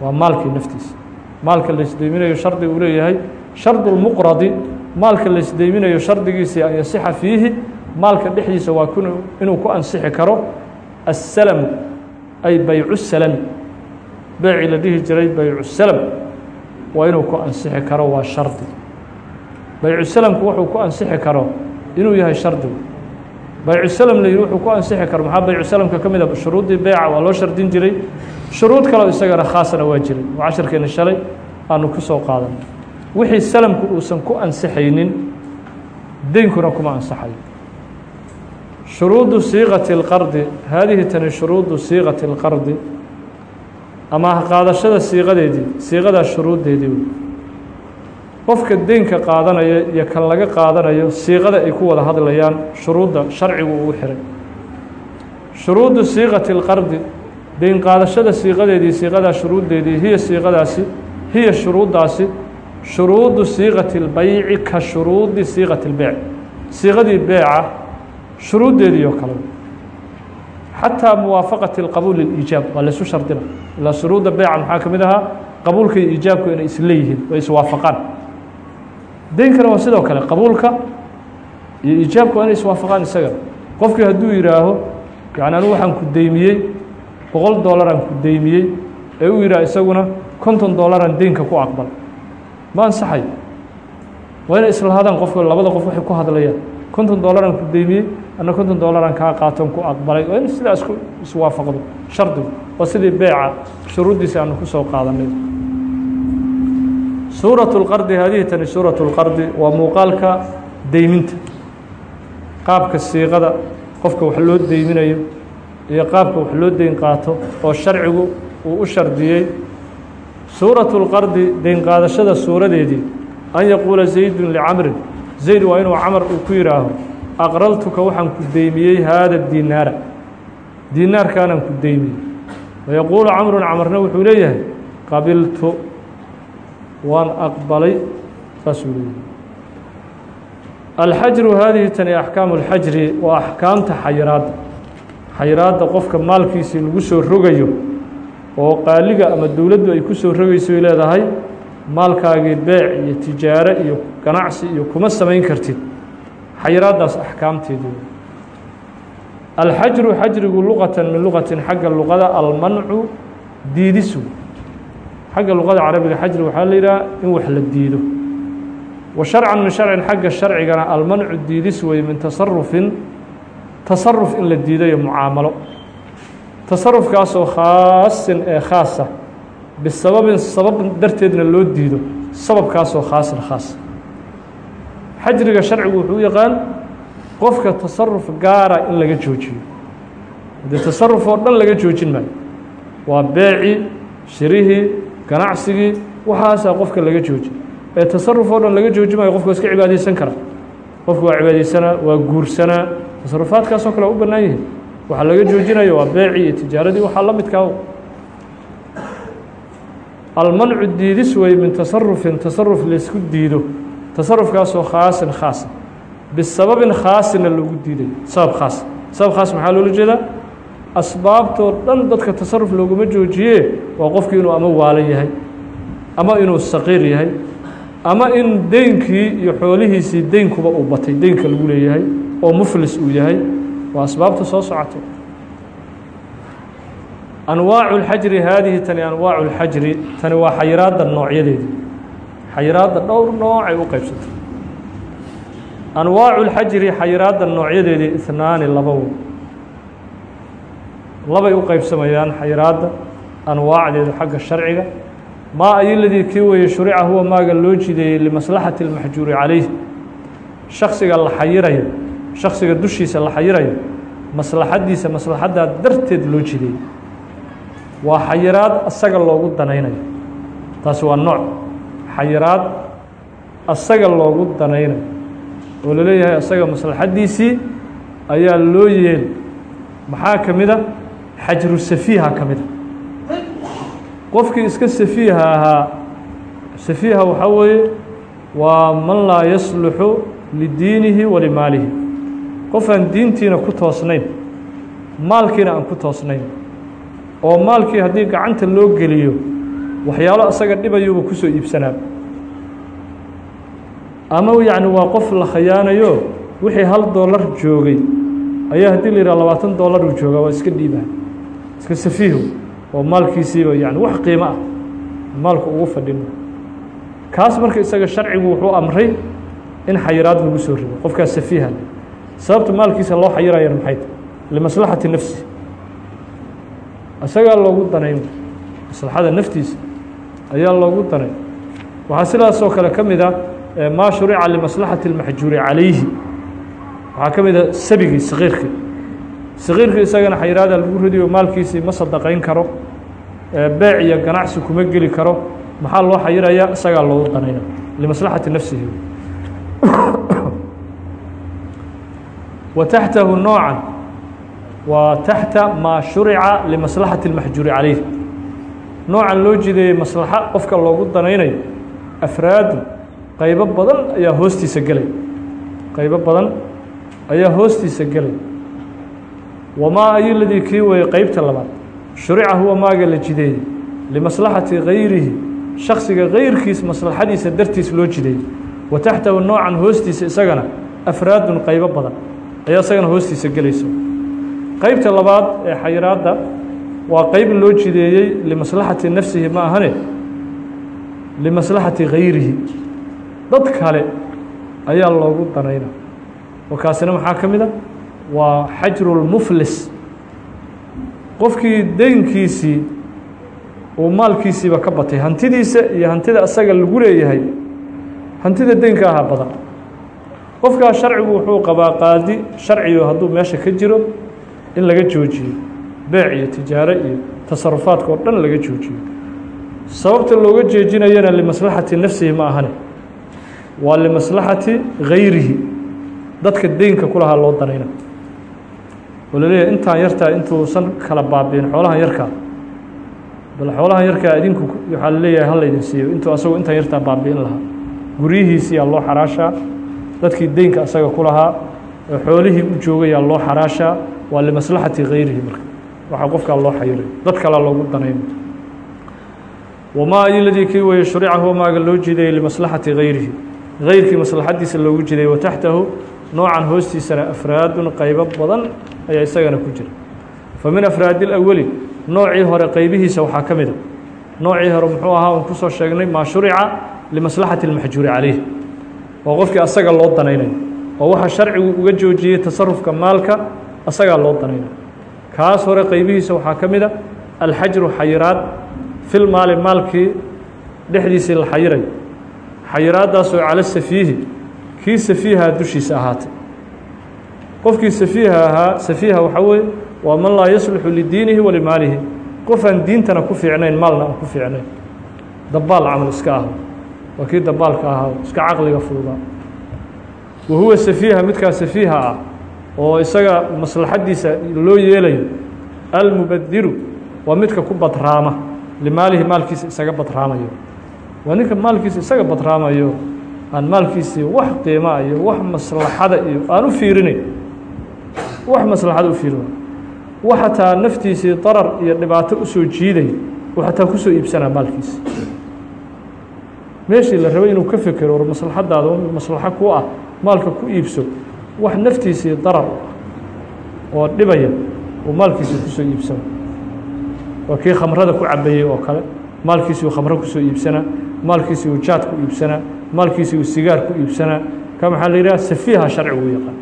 waa maalkii naftiisa. Maalka laysdeyminayo shardi uu leeyahay shardulmuqradi maalka laysdeyminayo shardigiisii an yasixa fiihi maalka dhexdiisa waa inuu ku ansixi karo assalamu ay baycu salami beecii la dhihi jiray baycu salam waa inuu ku ansixi karo waa shardi. Baycu salamku wuxuu ku ansixi karo inuu yahay shardigu baycu salam la yihi wuxuu ku ansixi karo maxaa baycu salamka ka mid a shuruuddii beeca waa loo shardin jiray. Shuruud kaleo isagana khaasna waa jiray. Oo casharkeena shalay aanu ku soo qaadan. Wixii salamku uusan ku ansixaynin deynkuna kuma ansaxayo shuruudu siiqati اlqardi haadihi tani shuruudu siiqati اlqardi amaah qaadashada siiqadeedii siiqadaa shuruuddeedii qofka deynka qaadanaya iyo kan laga qaadanayo siiqada ay ku wada hadlayaan shuruudda sharcigu uu xiray shuruudu siiqati اlqardi deyn qaadashada siiqadeedii siiqadaa shuruuddeedii hiya siiqadaasi hiya shuruuddaasi shuruudu siiqati اlbayci ka shuruudi siiqati اlbeyc siiqadii beeca shuruuddeedii oo kale xataa muwaafaqati اlqabuul liijaab waa laysu shardina ilaa shuruudda beeca maxaa ka mid ahaa qabuulka iyo iijaabku inay isleeyihiin oo iswaafaqaan deynkana waa sidoo kale qabuulka iyo iijaabku waa inay iswaafaqaan isagana qofkii hadduu yidhaaho yani anigu waxaan ku deymiyey boqol doolaraan ku deymiyey ee uu yidhaha isaguna konton doolaraan deynka ku aqbal. Ma ansaxayo waa inay islahaadaan qofka labada qof waxay ku hadlayaan. Konton doolaraan ku deymiyey anna konton doolaraan kaa qaatoon ku aqbalay. Waa in sidaa isku iswaafaqdo shardigu. Waa sidii beeca shuruuddiisi aanu ku soo qaadanay suuraة اlqardi haadihi tani suuraة اlqardi waa muuqaalka deyminta qaabka siiqada qofka wax loo deyminayo iyo qaabka wax loo deyn qaato oo sharcigu uu u shardiyey suuraة اlqardi deyn qaadashada suuradeedii an yaquula زaydu licamrin zayd waa inuu camar uu ku yidhaaho aqraltuka waxaan ku deymiyey haada dinaara dinaarkaanaan ku deymiyey wayaquulu camru camarna wuxuu leeyahay qabiltu waan aqbalay saasuu leeyahay. Alxajru haadihi tani axkaamu اlxajri waa axkaamta xayiraadda xayiraadda qofka maalkiisii lagu soo rogayo oo qaaliga ama dowladdu ay ku soo rogayso ay leedahay maalkaagii beec iyo tijaare iyo ganacsi iyo kuma samayn kartid. Xayiraaddaas axkaamteedu. Alxajru xajrigu luqatan min luqatin xagga luqada almancu diidisu xagga luqada carabiga xajri waxaa la yidhaha in wax la diido. Wa sharcan min sharcin xagga sharcigana almancu diidis wey min tasarufin tasaruf in la diidayo mucaamalo. Tasarufkaasoo khaasin ee khaasa bisababin sabab darteedna loo diido sababkaasoo khaasin khaas. Xajriga sharcigu wuxuu u yaqaan qofka tasaruf gaara in laga joojiyo. Dee tasaruf oo dhan laga joojin maayo waa beecii shirihii ganacsigii waxaasaa qofka laga jooji. Ee tasaruf oo dhan laga jooji maayo qofka iska cibaadeysan kara. Qofku waa cibaadeysanaa waa guursanaa tasarufaadkaasoo kale waa u bannaan yihiin. Waxaa laga joojinayo waa beecii iyo tijaaradii waxaa la midkaa almancu diidis wey min tasarufin tasaruf laysku diido. Tasarufkaasoo khaasin khaasa bisababin khaasina loogu diiday. Sabab khaas sabab khaas maxaa loola jeedaa asbaabtoo dhan dadka tasaruf looguma joojiye waa qofkii inuu ama waalan yahay ama inuu saqiir yahay ama in deynkii iyo xoolihiisii deynkuba uu batay deynka lagu leeyahay oo muflis uu yahay waa asbaabta soo socota. Anwaacu اlxajri haadihi tani anwaacu اlxajri tani waa xayiraadda noocyadeedii xayiraadda dhowr noocay u qaybsatay anwaacu lxajri xayiraadda noocyadeedii ihnaani laba wey labay u qaybsamayaan xayiraadda anwaacdeeda xagga sharciga maa ayoladii kii weeye shurica huwa maaga loo jideeyey limaslaxati اlmaxjuuri calayh shaksiga la xayirayo shaksiga dushiisa la xayirayo maslaxaddiisa maslaxaddaa darteed loo jideeyey. Waa xayiraad asaga loogu danaynayo. Taasi waa nooc. Xayiraad asaga loogu danaynayo. Oo la leeyahay asaga maslaxaddiisii ayaa loo yeeli maxaa ka mid a xajru safiiha ka mid a. Qofkii iska safiiha ahaa safiiha waxaa weeye waa man laa yasluxu lidiinihi wa limaalihi. Qof aan diintiina ku toosnayn maalkiina aan ku toosnayn oo maalkii haddii gacanta loo geliyo waxyaalo asaga dhibayuuba ku soo iibsanaa. Ama yacni waa qof la khayaanayo wixii hal dollar joogay ayaa haddii la yidhaha labaatan dollar uu joogaa waa iska dhiibaa iska safiihu oo maalkiisiiba yani wax qiimo ah. Maalku ugu fadhino kaas marka isaga sharcigu wuxuu amray in xayiraad lagu soo rido qofkaas safiiha sababta maalkiisa loo xayirayana maxay? Tahay limaslaxati nafsi. Isagaa loogu danayn maslaxada naftiisa ayaa loogu danay. Waxaa sidaasoo kale ka mid ah maa shurica limaslaxati اlmaxjuuri calayhi. Waxaa ka mid a sabigii sakiirkii sakiirkii isagana xayiraada lagu ridiyo maalkiisii ma sadaqayn karo beec iyo ganacsi kuma geli karo. Maxaa loo xayirayaa? Isagaa loogu danayna limaslaxati nafsihi. Wa taxtahu noocan. Waa taxta maa shurica limaslaxati اlmaxjuuri calayh. Noocan loo jideeyey maslaxo qofka loogu danaynayo afraadu qaybo badan ayaa hoostiisa gelay. Qaybo badan ayaa hoostiisa gelay wamaa ayu ladii kii weye qeybta labaad shurica huwa maaga la jideeyey limaslaxati gayrihi shaksiga gayrkiis maslaxadiisa dartiis loo jideeyey wa taxtahu noocan hoostiisa isagana afraadun qaybo badan ayaa isagana hoostiisa gelayso qeybta labaad ee xayiraadda waa qeyb loo jideeyey limaslaxati nafsihi ma ahane limaslaxati gayrihi dad kale ayaa loogu danayna oo kaasina maxaa ka mid a waa xajru lmuflis qofkii deynkiisii uu maalkiisiiba ka batay hantidiisa iyo hantida asaga lagu leeyahay hantida deynka ahaa badan. Qofkaas sharcigu wuxuu qabaa qaadi sharcigu hadduu meesha ka jiro in laga joojiyo beec iyo tijaaro iyo tasarufaadka oo dhan laga joojiyo. Sababta looga jeejinayana limaslaxati nafsihi ma ahane. Waa limaslaxati gayrihi dadka deynka ku lahaa loo danayna oo la leeyahay intaan yartaa intuusan kala baabi'in xoolahan yarkaa bal xoolahan yarkaa idinku waxaa la leeyahay ha laydin siiyo. Intuu asagu intaan yartaa baabi'in lahaa. Guryihiisiyaa loo xaraashaa. Dadkii deynka asaga ku lahaa. Xoolihii u joogayaa loo xaraashaa. Waa limaslaxati gayrihi marka. Waxaa qofkaa loo xayiray dad kalaa loogu danayna wamaa ayoladii kii weeye shurica huwa loo jideeyey limaslaxati gayrihi gayrkii maslaxadiisa loogu jiday wa noocan hoostiisana afraadun qaybo badan ayaa isagana ku jira. Fa min afraadi اlawali noocii hore qaybihiisa waxaa ka mida noocii hore muxuu ahaa un ku soo sheegnay maa shurica limaslaxati اlmaxjuuri calayh. Oo qofkii asaga loo danaynayo oo waxaa sharcigu uga joojiyey tasarufka maalka asagaa loo danaynayo kaas hore qaybihiisa waxaa ka mida alxajru xayiraad fil maali maalkii dhexdiisii la xayirayo xayiraaddaasoo cala safiihi kii safiiha dushiisa ahaatay. Qofkii safiiha ahaa safiiha waxaa weeye waa man laa yasluxu lidiinihi wa limaalihi. Qof aan diintana ku fiicnayn maalna aan ku fiicnayn. Dabaal camal iska ah waa kii dabaalka ahaa iska caqliga fududaa wa huwa safiiha midkaa safiiha ah oo isaga maslaxaddiisa loo yeelayo. Almubadiru waa midka ku badraama. Limaalihi maalkiisa isaga badraamayo. Waa ninka maalkiisa isaga badraamayo aan maalkiisii wax qiimaa iyo wax maslaxada iyo aan u fiirinayn wax maslaxada u fiirina wax xataa naftiisii darar iyo dhibaato u soo jiiday uu ku soo iibsanaa maalkiisa. Meeshii la rabay inuu ka fekero war maslaxadaada maslaxo ku ah maalka ku iibso wax naftiisii darar oo dhibaya uu maalkiisa ku soo iibsana waa kii khamrada ku cabayey oo kale. Maalkiisii uu khamro ku soo iibsanaa maalkiisii uu jaad ku iibsanaa maalkiisii uu sigaar ku iibsanaa. Ka maxaa la yidhaha safiiha sharcigu yaqaan.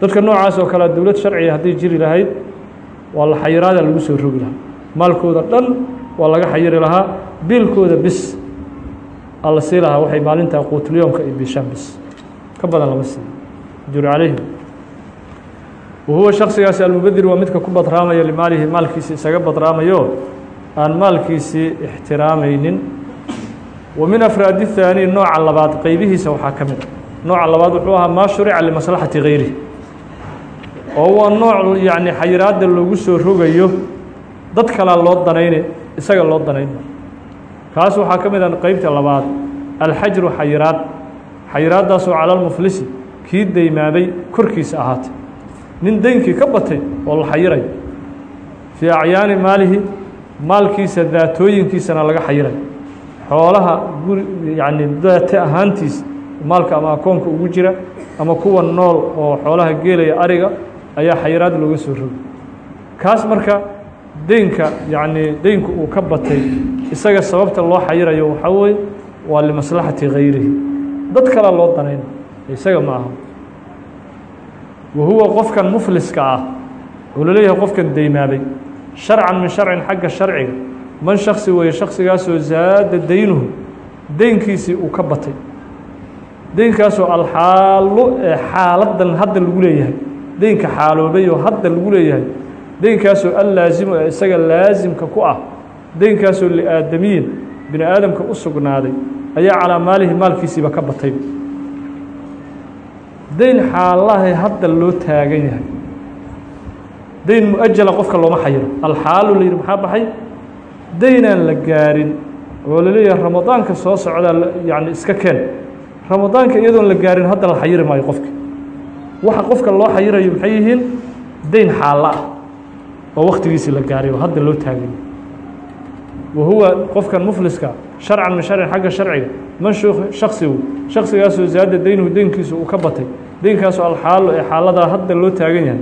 Dadka noocaas oo kale dowlad sharciga hadday jiri lahayd waa la xayiraada lagu soo rogi lahaa. Maalkooda dhan waa laga xayiri lahaa. Biilkooda bis aa la sii lahaa waxay maalintaa quutulyoomka ay bishaan bis. Ka badan lama siiyo juri calayhim. Wahuwa shaksigaasi almubadir waa midka ku badraamaya limaalihi maalkiisi isaga badraamayo aan maalkiisii ixtiraamaynin wa min afraadi الthaani nooca labaad qeybihiisa waxaa ka mid a nooca labaad wuxuu ahaa maa shurica limaslaxati gayrihi oo waa nooc yacni xayiraadda loogu soo rogayo dad kalaa loo danayne isaga loo danayn kaas waxaa ka mid a qeybta labaad alxajru xayiraad. Xayiraaddaasoo cala lmuflisi kii deymaabay korkiisa ahaatay. Nin deynkii ka batay oo la xayirayo fii acyaani maalihi maalkiisa daatooyinkiisana laga xayirayo xoolaha guri yacni daate ahaantiisa maalka ama akoonka ugu jira ama kuwa nool oo xoolaha geelaya ariga ayaa xayiraad looga soo rogay kaas marka deynka yacni deynku uu ka batay isaga sababta loo xayirayo waxaa weye waa limaslaxati gayrihi dad kale loo danayna isaga ma aha. Wa huwa qofkan mufliska ah oo la leeyahay qofkan deymaabay sharcan min sharcin xagga sharciga man shaksi weeye shaksigaasoo zaada deynuhu deynkiisii uu ka batay. Deynkaasoo alxaalu ee xaaladan hadda lagu leeyahay. Deynka xaaloobay oo hadda lagu leeyahay. Deynkaasoo allaasimu ee isaga laasimka ku ah. Deynkaasoo liaadamiyin bini aadamka u sugnaaday ayaa calaa maalihi maalkiisiiba ka batay. Deyn xaalahay hadda loo taagan yahay. Deyn mu'ajala qofka looma xayiro. Alxaalu la yidhi maxaa baxay deynaan la gaarin oo la leeyahay ramadaanka soo socdaa yacni iska keen. Ramadaanka iyadoon la gaarin hadda la xayiri maayo qofka waxa qofka loo xayirayo maxay yihiin? Deyn xaalla ah oo waktigiisii la gaaray oo hadda loo taagay wa huwa qofkan mufliska sharcan min sharcin xagga sharciga man shaksigu shaksigaasoo zaada deynuhu deynkiisu uu ka batay. Deynkaasoo alxaalo ee xaaladaa hadda loo taagan yahay.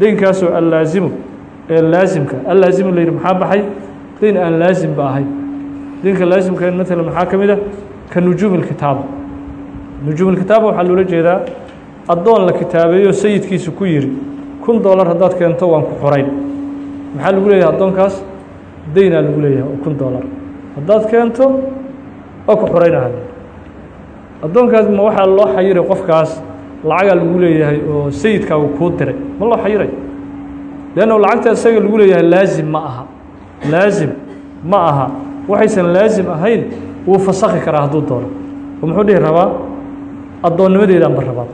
Deynkaasoo allaasimu ee laasimka allaasimu la yidhi maxaa baxay deyn aan laasimba ahayn deynka laasimka matala maxaa ka mid ah ka nujuumi lkitaaba nujuum lkitaaba waxaa loola jeedaa addoon la kitaabeeyo sayidkiisu ku yidhi kun dollar haddaad keento waan ku xorayn maxaa lagu leeyahay addoonkaas? Deynaa lagu leeyahay oo kun dollar. Haddaad keento waa ku xoraynaha addoonkaas ma waxaa loo xayiray qofkaas lacagaa lagu leeyahay oo sayidkaagu kuu diray. Ma loo xayiray? Leanno lacagta isaga lagu leeyahay laasim ma aha laasim ma aha. Waxaysan laasim ahayn wuu fasakhi karaa hadduu doono. Oo muxuu dhihi rabaa? Addoonnimadeedaan ba rabaa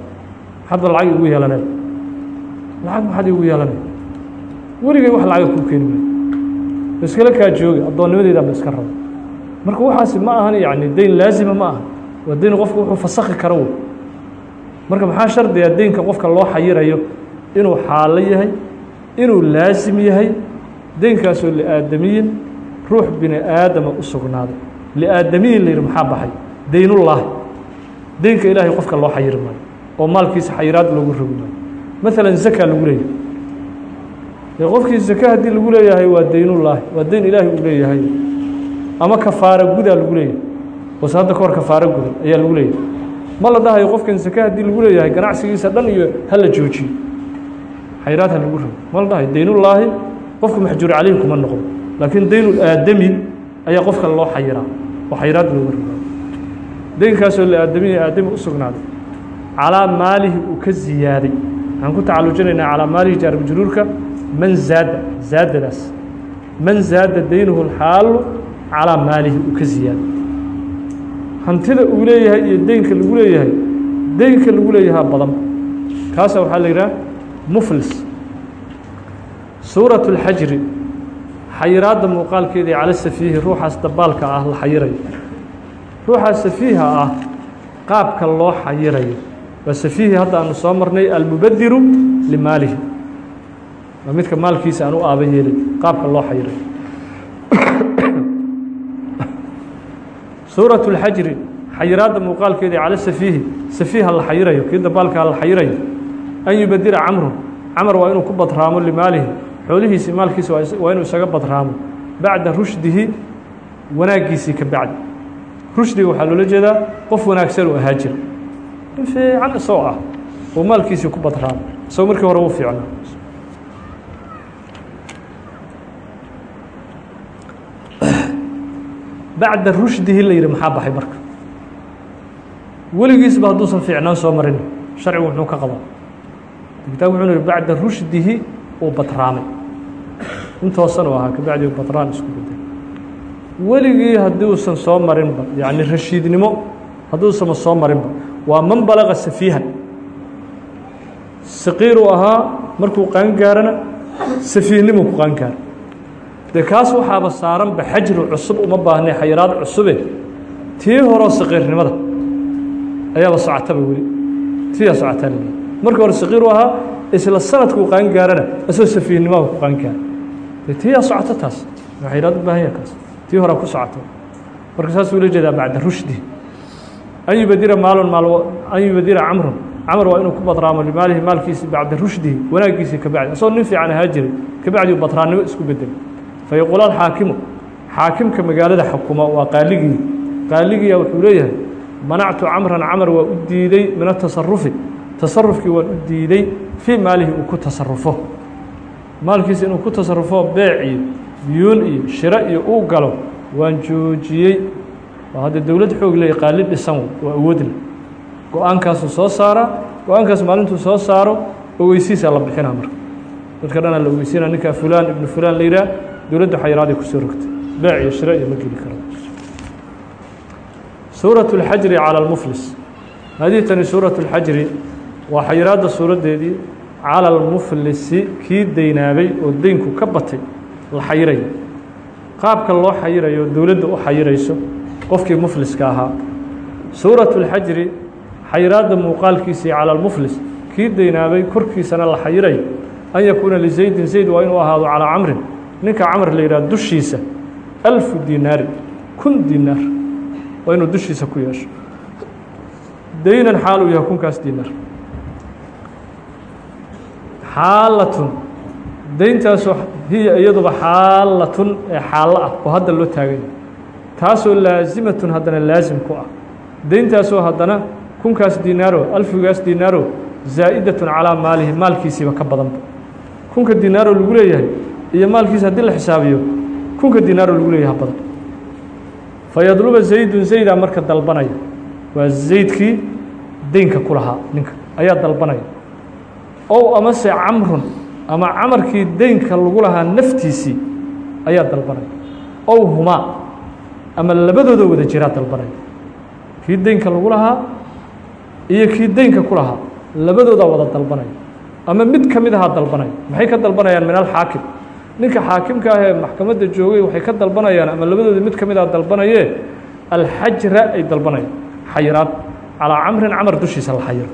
maxaad lacag igu yeelanay lacag maxaad igu yeelanay weligay wax lacaga kuu keeni maayo. Iskala kaa jooga addoonnimadeedaan ba iska raba marka waxaasi ma ahan yacni deyn laasima ma aha. Waa deyn qofku wuxuu fasakhi karo wey marka maxaa shardiga deynka qofka loo xayirayo? Inuu xaalo yahay inuu laasim yahay deynkaasoo liaadamiyin ruux bini aadama u sugnaaday. Liaadamiyin la yidhi maxaa baxay? Deynullaahi deynka ilaahay qofka loo xayiri maayo oo maalkiisa xayiraad loogu rogi maayo. Maalan zaka lagu leeyahay. Dee qofkii zaka haddii lagu leeyahay waa deynullaahi waa deyn ilaahay uu leeyahay. Ama kafaara gudaa lagu leeyahay. Base hadda ka hor kafaaro gudan ayaa lagu leeyahay. Ma la dhahayo qofkan zaka haddii lagu leeyahay ganacsigiisa dhan iyo hala joojiyo. Xayiraad ha lagu rogo. Ma la dhahayo deynullaahi qofku maxjuur caleyhi kuma noqdo. Laakiin deynul aadami ayaa qofka loo xayiraa oo xayiraad looga rogaa deynkaasoo liaadamiyi aadami u sugnaaday. Calaa maalihi uu ka ziyaaday. Waxaan ku tacalujinaynaa calaa maalihi jaarmajruurka man zaada zaadadaas. Man zaada deynuhu lxaalu calaa maalihi uu ka ziyaaday. Hantida uu leeyahay iyo deynka lagu leeyahay deynka lagu leeyahaa badan. Kaasa waxaa la yidhaha muflis suuraة اlxajri xayiraadda muuqaalkeedii cala safiihi ruuxaas dabaalka ah la xayirayo ruuxaas safiiha ah qaabka loo xayirayo waa safiihi hadda aanu soo marnay almubadiru limaalihi waa midka maalkiisa aan u aaba yeelay qaabka loo xayirayo suuraة اlxajri xayiraadda muuqaalkeedii cala safiihi safiiha la xayirayo kii dabaalkaa la xayirayo an yubadira camru camar waa inuu ku badraamo limaalihi xoolihiisii maalkiisa waa inuu isaga badraamo. Bacda rushdihi wanaaggiisii ka bacdi. Rushdiga waxaa loola jeedaa qof wanaagsan uu ahaa jira in fiican isagoo ah oo maalkiisii ku badraama isagoo markii hore u fiicnaa bacda rushdihi la yidhi maxaa baxay marka? Weligiisba hadduusan fiicnaan soo marin. Sharcigu muxuu ka qabaa kitaab wuxuu yihi bacda rushdihi uu badraamay intoosan u ahaa kabacdi badraan isku bedelay weligii haddii uusan soo marinba yacni rashiidnimo hadduusama soo marinba waa man balaqa safiihan. Saqiiruu ahaa markuu qaangaarana safiihnimuu ku qaangaara dee kaas waxaaba saaranba xajru cusub uma baahnay xayiraad cusube. Tii horeo saqiirnimada ayaaba socotaba weli. Tiyaa socotaa markii hore saqiiru ahaa isla sanadkuu qaangaarana isagoo safiihnimaha ku qaangaara tiyaa socoto taas. Waa xayiraad u baahan yaha kaas. Tii horaa ku socoto. Marka saasuu ula jeedaa bacda rushdi. An yubadira maalun maal an yubadira camrun. Camr waa inuu ku badraamo limaalihi maalkiisi bacda rushdihi wanaaggiisii ka bacdi. Isagoo nin fiican ahaa jiray kabacdi badraannimo isku bedelay fayaquul alxaakimu xaakimka magaalada xukuma waa qaaligii. Qaaligiya wuxuu leeyahay manactu camran camar waa u diiday min atasarufi tasarufkii waan u diiday fii maalihi uu ku tasarufo maalkiisa inuu ku tasarufo beec iyo diyuun iyo shiro iyo uu galo waan joojiyey oo hadda dowlad xoog leey qaali dhisan waa awoodle go-aankaasuu soo saaraa go-aankaas maalintuu soo saaro ogeysiisaa la bixinaa marka dadka dhanaa la ogeysiinaa ninkaa fulaan ibnu fulaan la yidhaah dowladda xayiraaday kusoo rogtay beec iyo shiro iyo ma geli karo suuraة الxajri calى اlmuflis haadihi tani suuraة اlxajri waa xayiraadda suuraddeedii cala almuflisi kii daynaabay oo deynku ka batay la xayirayo. Qaabka loo xayirayo dowladda u xayirayso qofkii mufliska ahaa. Suuratu اlxajri xayiraadda muuqaalkiisii cala lmuflis kii daynaabay korkiisana la xayirayo an yakuuna lizaydin zayd waa inuu ahaado calaa camrin. Ninka camr la yidhaha dushiisa alfu dinaari kun diinaar waa inuu dushiisa ku yeesho. Daynan xaal uu yahay kunkaas diinaar xaalatun. Deyntaasoo hiya iyaduba xaalatun ee xaallo ah oo hadda loo taaganya taasoo laasimatun haddana laasim ku ah. Deyntaasoo haddana kunkaas dinaaro alfigaas dinaaro zaa'idatun calaa maalihi maalkiisiiba ka badanba kunka dinaaroo lagu leeyahay iyo maalkiisa haddii la xisaabiyo kunka dinaaroo lagu leeyahay badan. Fayadluba zaydun zaydaa marka dalbanaya. Waa zaydkii deynka ku lahaa ninka. Ayaa dalbanaya ow amase camrun ama camarkii deynka lagu lahaa naftiisii ayaa dalbanaya ow humaa ama labadooda wada jiraa dalbanaya kii deynka lagu lahaa iyo kii deynka ku lahaa labadoodaa wada dalbanaya ama mid ka mid ahaa dalbanaya maxay ka dalbanayaan min alxaakim? Ninka xaakimka ah ee maxkamadda joogay waxay ka dalbanayaan ama labadooda mid ka mid a dalbanayee? Alxajra ay dalbanayaan. Xayiraad calaa camrin camar dushiisa la xayiro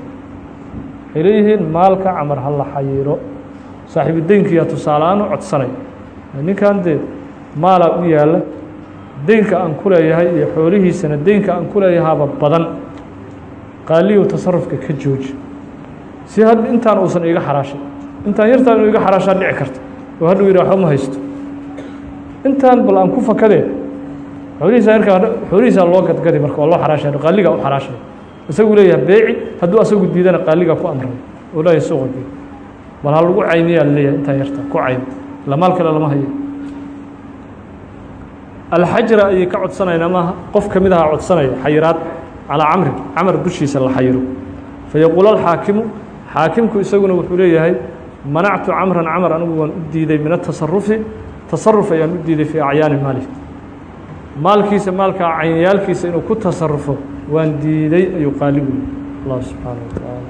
waxay maalka camar ha la xayiro saaxiibu deynkiyaa tusaaleaan u codsanaya ninkan dee maalaa u yaalla deynka aan ku leeyahay iyo xoolihiisana deynka aan ku leeyahaaba badan. Qaaliyow tasarufka ka jooji. Si had intaan uusan iiga xaraashay intaan yartaan inuu iga xaraashaa dhici karta. Oo hadhuu yidhah waxba ma haysto. Intaan bal aan ku fakadee xoolihiisa yarkaa xoolihiisaa loo gadgadi marka waa loo xaraashaya qaaligaa u xaraashaya isagu leeyahay beeci hadduu asagu diidana qaaligaa ku amray oo leeyahay suuqa gey bal ha lagu caymiyaa la leeyahay intaan yarta ku caym ila maal kale lama hayo. Alxajra ayay ka codsanaynaa maaha qof ka mid aha codsanaya xayiraad calaa camrin camar dushiisa la xayiro fayaquul alxaakimu xaakimku isaguna wuxuu leeyahay manactu camran camar anigu waan u diiday min atasarufi tasaruf ayaan u diiday fii acyaani maalihi maalkiisa maalkaa caynyaalkiisa inuu ku tasarufo waan diiday ayuu qaaligu allah subxaana wa tacaala